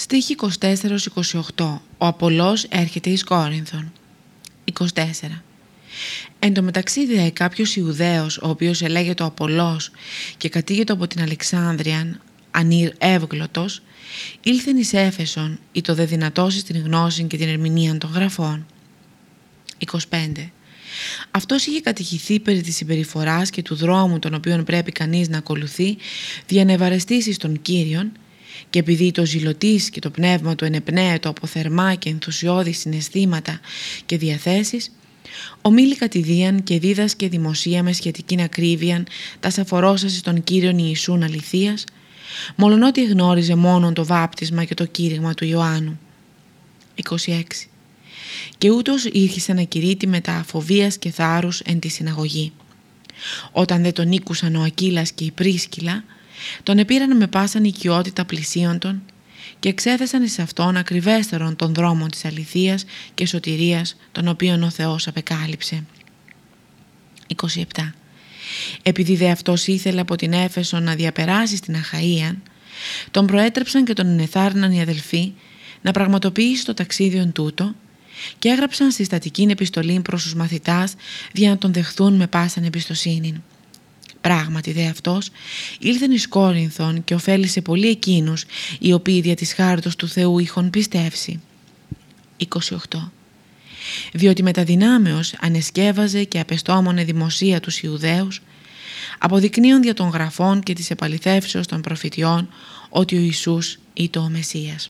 Στοίχη 24-28 Ο Απολός έρχεται εις Κόρινθον. 24 Εν τω μεταξύ δε κάποιος Ιουδαίος ο οποίος ελέγεται ο Απολός και κατήγεται από την Αλεξάνδρεια ανήρ εύγλωτος ήλθεν εις Έφεσον ή το δε δυνατώσεις την γνώση και την ερμηνεία των γραφών. 25 αυτός είχε κατηχηθεί περί της συμπεριφοράς και του δρόμου τον οποίο πρέπει κανείς να ακολουθεί διανευαρεστήσεις των Κύριων και επειδή το ζηλωτής και το πνεύμα του ενεπνέετο από θερμά και ενθουσιώδη συναισθήματα και διαθέσεις, ομίλη κατηδίαν και δίδασκε δημοσία με σχετική ακρίβεια τα σαφορόσασης των Κύριων Ιησούν αληθείας, μολονότι γνώριζε μόνον το βάπτισμα και το κήρυγμα του Ιωάννου. 26. Και ούτως ήρχισε να κηρύττει με τα αφοβίας και θάρρους εν τη συναγωγή. Όταν δεν τον ήκουσαν ο Ακύλας και η Πρίσκυλα, τον επήραν με πάσαν οικειότητα πλησίων των και εξέθεσαν εις αυτόν ακριβέστερον των δρόμων της αληθείας και σωτηρίας τον οποίον ο Θεός απεκάλυψε. 27. Επειδή δε αυτός ήθελε από την Έφεσο να διαπεράσει στην Αχαΐα, τον προέτρεψαν και τον ενεθάρναν οι αδελφοί να πραγματοποιήσει το ταξίδιον τούτο και έγραψαν συστατική επιστολή προς τους μαθητάς για να τον δεχθούν με πάσαν εμπιστοσύνη. Πράγματι δε αυτός ήλθεν εις Κόρινθον και ωφέλησε πολύ εκείνους οι οποίοι δια της χάρτος του Θεού είχον πιστεύσει. 28. Διότι με τα δυνάμεως ανεσκεύαζε και απεστόμωνε δημοσία τους Ιουδαίους αποδεικνύον δια των γραφών και της επαληθεύσεως των προφητιών ότι ο Ιησούς ήταν ο Μεσσίας.